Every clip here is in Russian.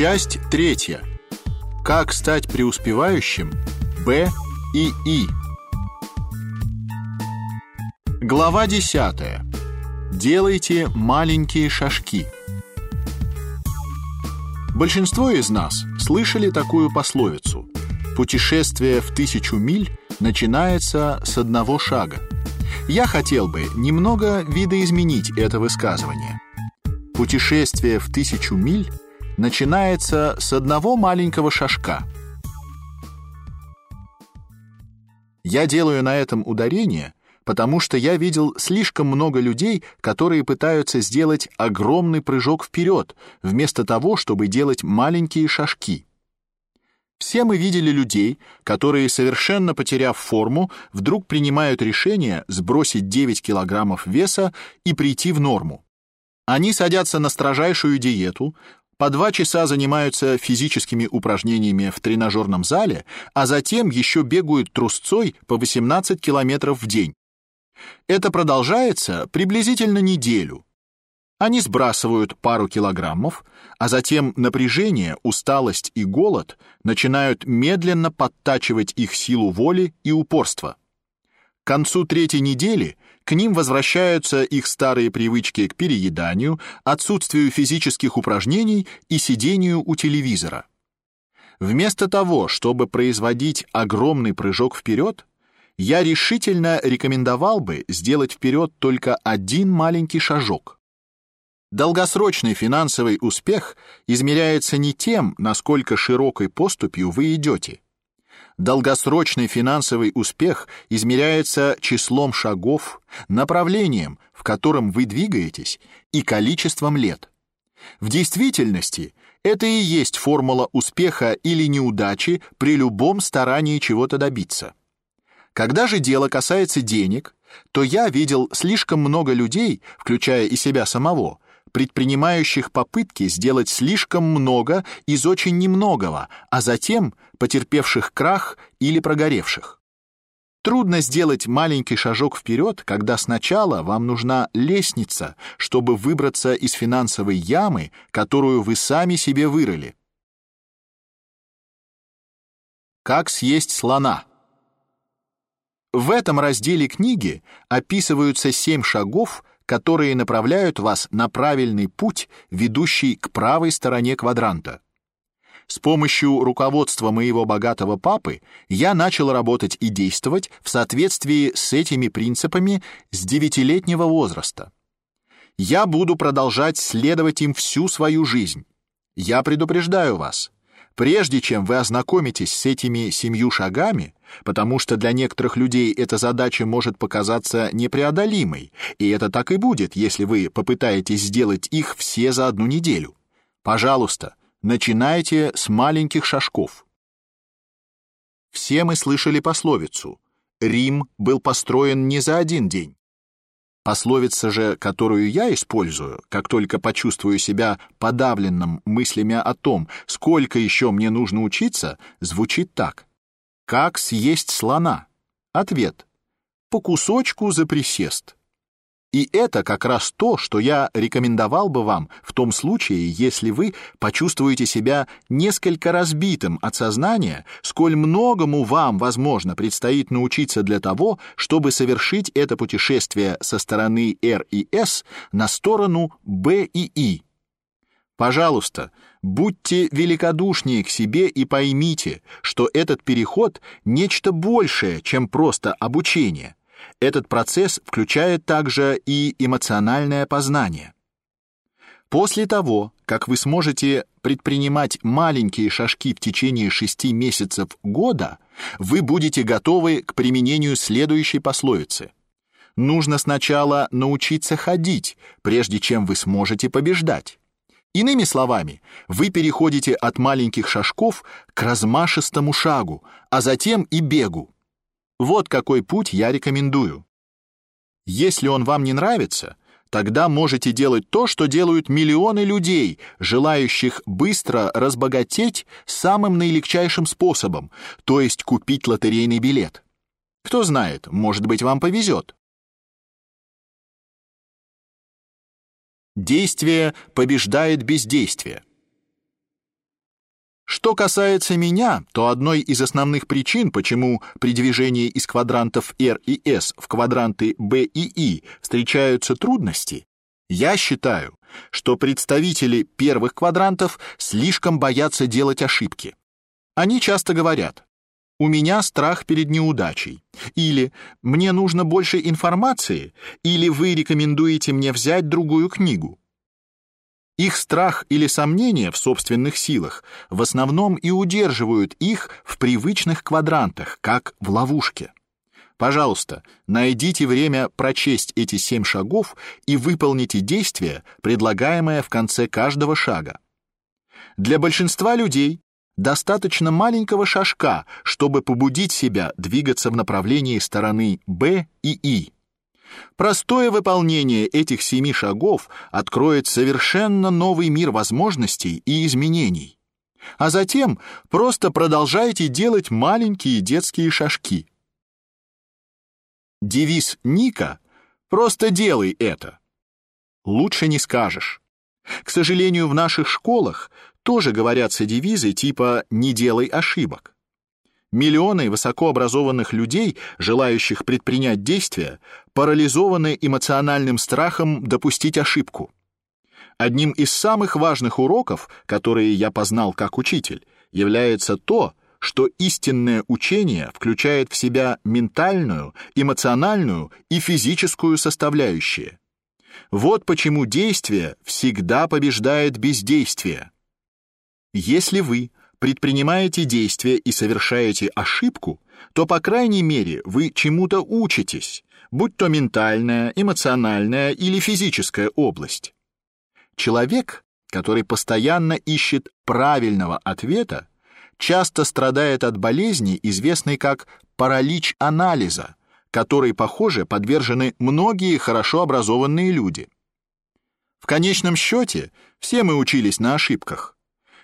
Часть третья. Как стать преуспевающим? Б и И. Глава десятая. Делайте маленькие шажки. Большинство из нас слышали такую пословицу: путешествие в тысячу миль начинается с одного шага. Я хотел бы немного видоизменить это высказывание. Путешествие в тысячу миль начинается с одного маленького шажка. Я делаю на этом ударение, потому что я видел слишком много людей, которые пытаются сделать огромный прыжок вперед, вместо того, чтобы делать маленькие шажки. Все мы видели людей, которые, совершенно потеряв форму, вдруг принимают решение сбросить 9 килограммов веса и прийти в норму. Они садятся на строжайшую диету, по два часа занимаются физическими упражнениями в тренажерном зале, а затем еще бегают трусцой по 18 километров в день. Это продолжается приблизительно неделю. Они сбрасывают пару килограммов, а затем напряжение, усталость и голод начинают медленно подтачивать их силу воли и упорства. К концу третьей недели к ним возвращаются их старые привычки к перееданию, отсутствию физических упражнений и сидению у телевизора. Вместо того, чтобы производить огромный прыжок вперед, я решительно рекомендовал бы сделать вперед только один маленький шажок. Долгосрочный финансовый успех измеряется не тем, насколько широкой поступью вы идете, Долгосрочный финансовый успех измеряется числом шагов, направлением, в котором вы двигаетесь, и количеством лет. В действительности это и есть формула успеха или неудачи при любом старании чего-то добиться. Когда же дело касается денег, то я видел слишком много людей, включая и себя самого, предпринимающих попытки сделать слишком много из очень немногого, а затем потерпевших крах или прогоревших. Трудно сделать маленький шажок вперед, когда сначала вам нужна лестница, чтобы выбраться из финансовой ямы, которую вы сами себе вырыли. Как съесть слона? В этом разделе книги описываются семь шагов, которые направляют вас на правильный путь, ведущий к правой стороне квадранта. С помощью руководства моего богатого папы я начал работать и действовать в соответствии с этими принципами с девятилетнего возраста. Я буду продолжать следовать им всю свою жизнь. Я предупреждаю вас, Прежде чем вы ознакомитесь с этими семью шагами, потому что для некоторых людей эта задача может показаться непреодолимой, и это так и будет, если вы попытаетесь сделать их все за одну неделю. Пожалуйста, начинайте с маленьких шажков. Все мы слышали пословицу: Рим был построен не за один день. Пословица же, которую я использую, как только почувствую себя подавленным мыслями о том, сколько еще мне нужно учиться, звучит так: как съесть слона? Ответ: по кусочку за присест. И это как раз то, что я рекомендовал бы вам в том случае, если вы почувствуете себя несколько разбитым от сознания, сколь многому вам, возможно, предстоит научиться для того, чтобы совершить это путешествие со стороны R и S на сторону B и I. Пожалуйста, будьте великодушнее к себе и поймите, что этот переход нечто большее, чем просто обучение. Этот процесс включает также и эмоциональное познание. После того, как вы сможете предпринимать маленькие шажки в течение шести месяцев года, вы будете готовы к применению следующей пословицы. Нужно сначала научиться ходить, прежде чем вы сможете побеждать. Иными словами, вы переходите от маленьких шажков к размашистому шагу, а затем и бегу. Вот какой путь я рекомендую. Если он вам не нравится, тогда можете делать то, что делают миллионы людей, желающих быстро разбогатеть самым наилегчайшим способом, то есть купить лотерейный билет. Кто знает, может быть, вам повезет. Действие побеждает бездействие. Что касается меня, то одной из основных причин, почему при движении из квадрантов R и S в квадранты B и I встречаются трудности, я считаю, что представители первых квадрантов слишком боятся делать ошибки. Они часто говорят: "У меня страх перед неудачей" или "Мне нужно больше информации" или "Вы рекомендуете мне взять другую книгу". Их страх или сомнения в собственных силах в основном и удерживают их в привычных квадрантах, как в ловушке. Пожалуйста, найдите время прочесть эти семь шагов и выполните действие, предлагаемое в конце каждого шага. Для большинства людей достаточно маленького шажка, чтобы побудить себя двигаться в направлении стороны Б и И. Простое выполнение этих семи шагов откроет совершенно новый мир возможностей и изменений. А затем просто продолжайте делать маленькие детские шажки. Девиз Ника «Просто делай это». Лучше не скажешь. К сожалению, в наших школах тоже говорятся девизы типа «не делай ошибок». Миллионы высокообразованных людей, желающих предпринять действия, парализованы эмоциональным страхом допустить ошибку. Одним из самых важных уроков, которые я познал как учитель, является то, что истинное учение включает в себя ментальную, эмоциональную и физическую составляющие. Вот почему действие всегда побеждает бездействие. Если вы предпринимаете действия и совершаете ошибку, то по крайней мере вы чему-то учитесь, будь то ментальная, эмоциональная или физическая область. Человек, который постоянно ищет правильного ответа, часто страдает от болезни, известной как паралич анализа, которой, похоже, подвержены многие хорошо образованные люди. В конечном счете, все мы учились на ошибках.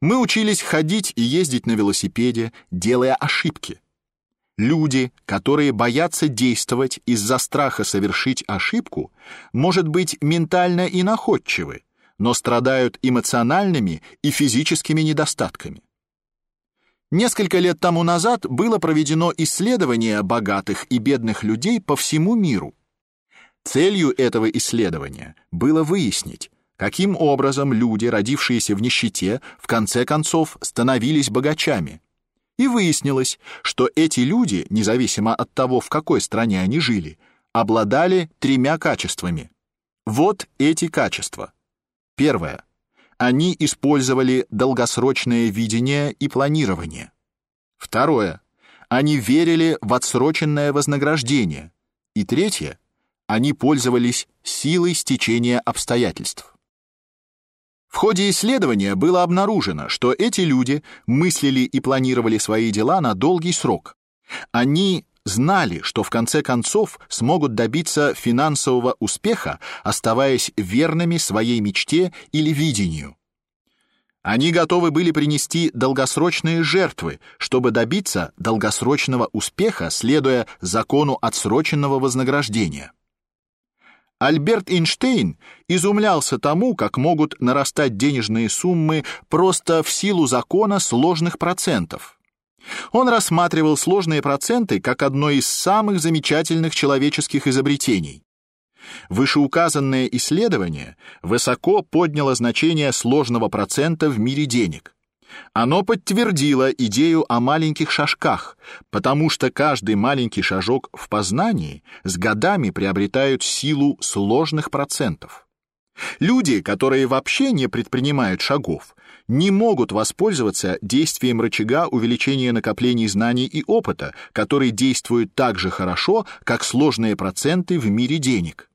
Мы учились ходить и ездить на велосипеде, делая ошибки. Люди, которые боятся действовать из-за страха совершить ошибку, может быть, ментально и находчивы, но страдают эмоциональными и физическими недостатками. Несколько лет тому назад было проведено исследование богатых и бедных людей по всему миру. Целью этого исследования было выяснить, каким образом люди, родившиеся в нищете, в конце концов становились богачами. И выяснилось, что эти люди, независимо от того, в какой стране они жили, обладали тремя качествами. Вот эти качества. Первое. Они использовали долгосрочное видение и планирование. Второе. Они верили в отсроченное вознаграждение. И третье. Они пользовались силой стечения обстоятельств. В ходе исследования было обнаружено, что эти люди мыслили и планировали свои дела на долгий срок. Они знали, что в конце концов смогут добиться финансового успеха, оставаясь верными своей мечте или видению. Они готовы были принести долгосрочные жертвы, чтобы добиться долгосрочного успеха, следуя закону отсроченного вознаграждения. Альберт Эйнштейн изумлялся тому, как могут нарастать денежные суммы просто в силу закона сложных процентов. Он рассматривал сложные проценты как одно из самых замечательных человеческих изобретений. Вышеуказанное исследование высоко подняло значение сложного процента в мире денег. Оно подтвердило идею о маленьких шажках, потому что каждый маленький шажок в познании с годами приобретают силу сложных процентов. Люди, которые вообще не предпринимают шагов, не могут воспользоваться действием рычага увеличения накоплений знаний и опыта, который действует так же хорошо, как сложные проценты в мире денег.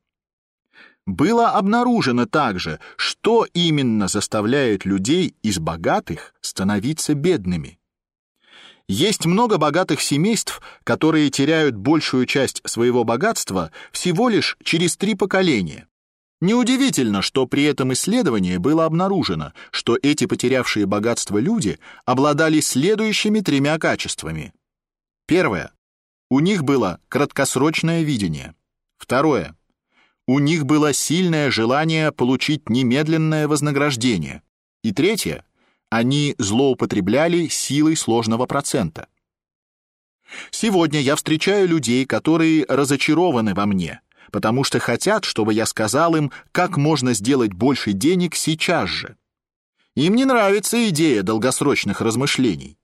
Было обнаружено также, что именно заставляет людей из богатых становиться бедными. Есть много богатых семейств, которые теряют большую часть своего богатства всего лишь через три поколения. Неудивительно, что при этом исследовании было обнаружено, что эти потерявшие богатство люди обладали следующими тремя качествами. Первое. У них было краткосрочное видение. Второе. У них было сильное желание получить немедленное вознаграждение. И третье, они злоупотребляли силой сложного процента. Сегодня я встречаю людей, которые разочарованы во мне, потому что хотят, чтобы я сказал им, как можно сделать больше денег сейчас же. Им не нравится идея долгосрочных размышлений.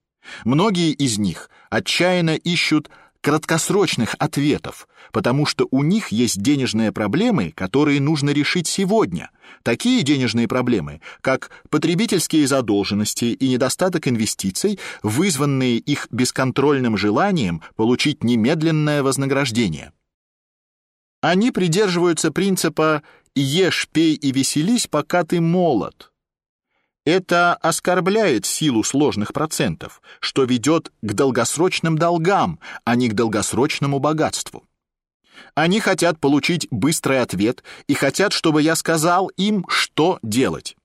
Многие из них отчаянно ищут краткосрочных ответов, потому что у них есть денежные проблемы, которые нужно решить сегодня. Такие денежные проблемы, как потребительские задолженности и недостаток инвестиций, вызванные их бесконтрольным желанием получить немедленное вознаграждение. Они придерживаются принципа «ешь, пей и веселись, пока ты молод», это оскорбляет силу сложных процентов, что ведет к долгосрочным долгам, а не к долгосрочному богатству. Они хотят получить быстрый ответ и хотят, чтобы я сказал им, что делать.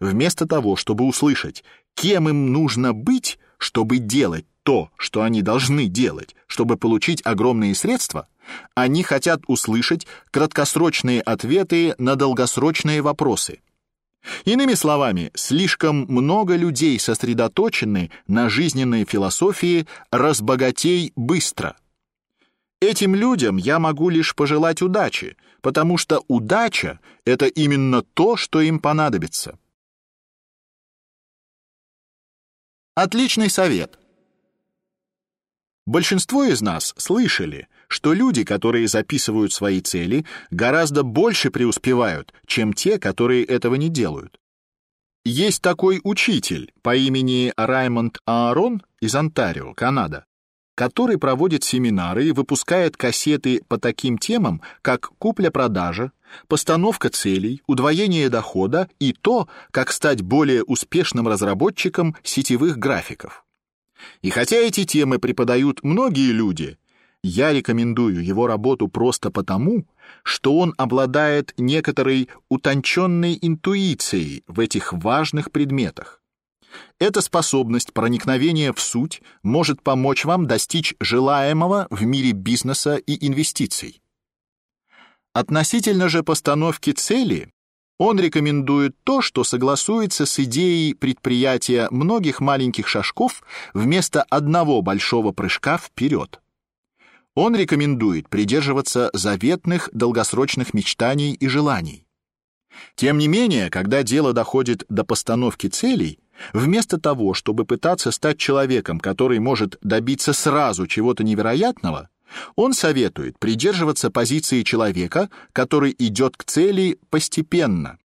Вместо того, чтобы услышать, кем им нужно быть, чтобы делать то, что они должны делать, чтобы получить огромные средства, они хотят услышать краткосрочные ответы на долгосрочные вопросы. Иными словами, слишком много людей сосредоточены на жизненной философии «разбогатей быстро». Этим людям я могу лишь пожелать удачи, потому что удача — это именно то, что им понадобится. Отличный совет. Большинство из нас слышали, что люди, которые записывают свои цели, гораздо больше преуспевают, чем те, которые этого не делают. Есть такой учитель по имени Раймонд Аарон из Онтарио, Канада, который проводит семинары и выпускает кассеты по таким темам, как купля-продажа, постановка целей, удвоение дохода и то, как стать более успешным разработчиком сетевых графиков. И хотя эти темы преподают многие люди, я рекомендую его работу просто потому, что он обладает некоторой утонченной интуицией в этих важных предметах. Эта способность проникновения в суть может помочь вам достичь желаемого в мире бизнеса и инвестиций. Относительно же постановки цели, он рекомендует то, что согласуется с идеей предприятия многих маленьких шажков вместо одного большого прыжка вперед. Он рекомендует придерживаться заветных долгосрочных мечтаний и желаний. Тем не менее, когда дело доходит до постановки целей, вместо того, чтобы пытаться стать человеком, который может добиться сразу чего-то невероятного, он советует придерживаться позиции человека, который идет к цели постепенно.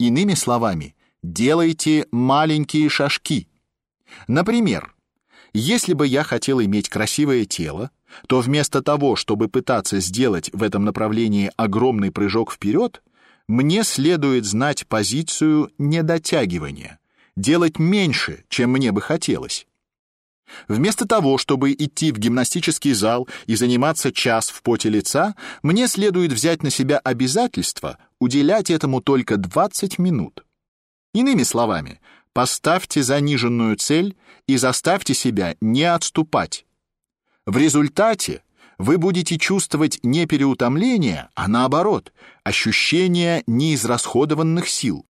Иными словами, делайте маленькие шажки. Например, если бы я хотел иметь красивое тело, то вместо того, чтобы пытаться сделать в этом направлении огромный прыжок вперед, мне следует знать позицию недотягивания, делать меньше, чем мне бы хотелось. Вместо того, чтобы идти в гимнастический зал и заниматься час в поте лица, мне следует взять на себя обязательство уделять этому только 20 минут. Иными словами, поставьте заниженную цель и заставьте себя не отступать, в результате вы будете чувствовать не переутомление, а наоборот, ощущение неизрасходованных сил.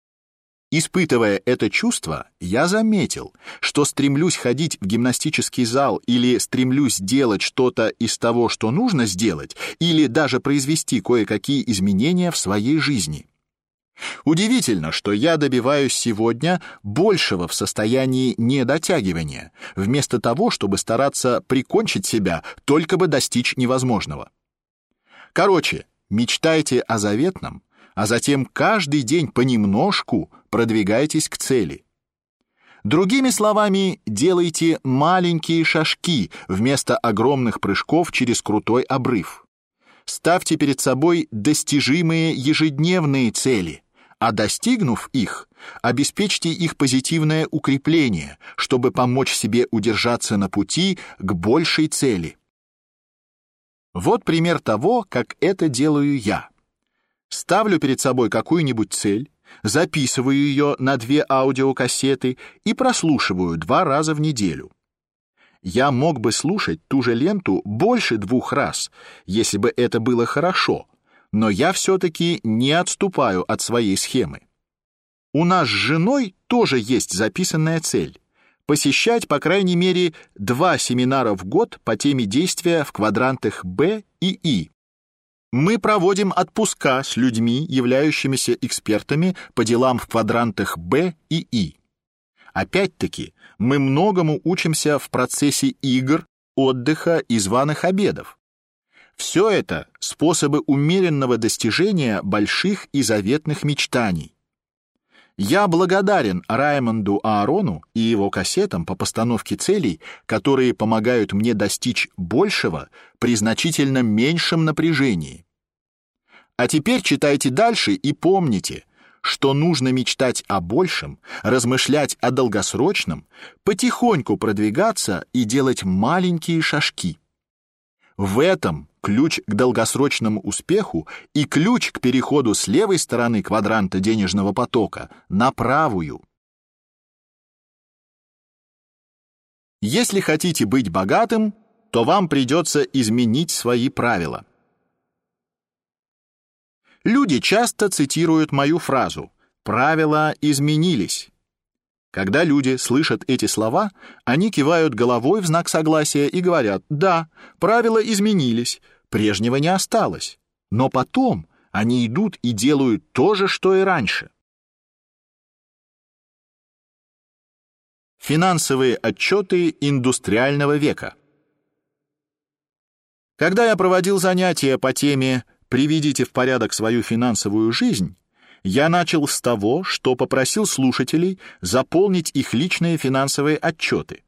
Испытывая это чувство, я заметил, что стремлюсь ходить в гимнастический зал или стремлюсь делать что-то из того, что нужно сделать, или даже произвести кое-какие изменения в своей жизни. Удивительно, что я добиваюсь сегодня большего в состоянии недотягивания, вместо того, чтобы стараться прикончить себя, только бы достичь невозможного. Короче, мечтайте о заветном, а затем каждый день понемножку продвигайтесь к цели. Другими словами, делайте маленькие шажки вместо огромных прыжков через крутой обрыв. Ставьте перед собой достижимые ежедневные цели а достигнув их, обеспечьте их позитивное укрепление, чтобы помочь себе удержаться на пути к большей цели. Вот пример того, как это делаю я. Ставлю перед собой какую-нибудь цель, записываю ее на две аудиокассеты и прослушиваю два раза в неделю. Я мог бы слушать ту же ленту больше двух раз, если бы это было хорошо, но я все-таки не отступаю от своей схемы. У нас с женой тоже есть записанная цель — посещать, по крайней мере, два семинара в год по теме действия в квадрантах Б и И. Мы проводим отпуска с людьми, являющимися экспертами по делам в квадрантах Б и И. Опять-таки, мы многому учимся в процессе игр, отдыха и званых обедов. Все это способы умеренного достижения больших и заветных мечтаний. Я благодарен Раймонду Аарону и его кассетам по постановке целей, которые помогают мне достичь большего при значительно меньшем напряжении. А теперь читайте дальше и помните, что нужно мечтать о большем, размышлять о долгосрочном, потихоньку продвигаться и делать маленькие шажки. В этом ключ к долгосрочному успеху и ключ к переходу с левой стороны квадранта денежного потока на правую. Если хотите быть богатым, то вам придется изменить свои правила. Люди часто цитируют мою фразу «правила изменились». Когда люди слышат эти слова, они кивают головой в знак согласия и говорят «да, правила изменились, прежнего не осталось». Но потом они идут и делают то же, что и раньше. Финансовые отчеты индустриального века. Когда я проводил занятия по теме «Приведите в порядок свою финансовую жизнь», я начал с того, что попросил слушателей заполнить их личные финансовые отчеты.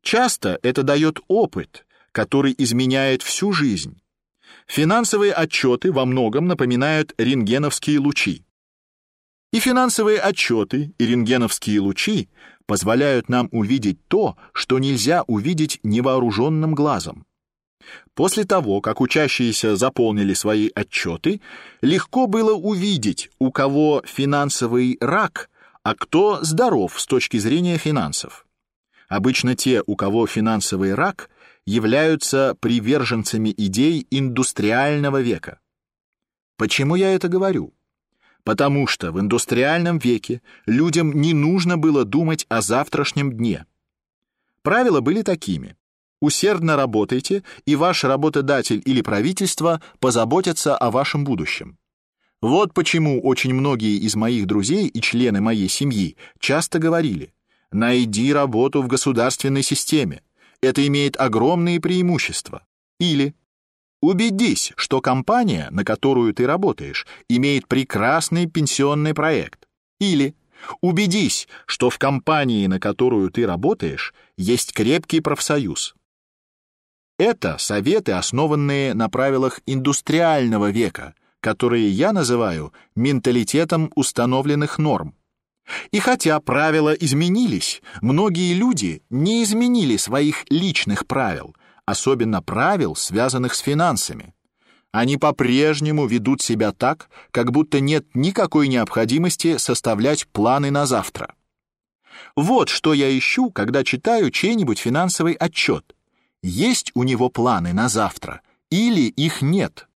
Часто это дает опыт, который изменяет всю жизнь. Финансовые отчеты во многом напоминают рентгеновские лучи. И финансовые отчеты, и рентгеновские лучи позволяют нам увидеть то, что нельзя увидеть невооруженным глазом. После того, как учащиеся заполнили свои отчеты, легко было увидеть, у кого финансовый рак, а кто здоров с точки зрения финансов. Обычно те, у кого финансовый рак, являются приверженцами идей индустриального века. Почему я это говорю? Потому что в индустриальном веке людям не нужно было думать о завтрашнем дне. Правила были такими: Усердно работайте, и ваш работодатель или правительство позаботятся о вашем будущем. Вот почему очень многие из моих друзей и члены моей семьи часто говорили: "Найди работу в государственной системе. Это имеет огромные преимущества". Или "Убедись, что компания, на которую ты работаешь, имеет прекрасный пенсионный проект". Или "Убедись, что в компании, на которую ты работаешь, есть крепкий профсоюз". Это советы, основанные на правилах индустриального века, которые я называю менталитетом установленных норм. И хотя правила изменились, многие люди не изменили своих личных правил, особенно правил, связанных с финансами. Они по-прежнему ведут себя так, как будто нет никакой необходимости составлять планы на завтра. Вот что я ищу, когда читаю чей-нибудь финансовый отчет есть у него планы на завтра или их нет.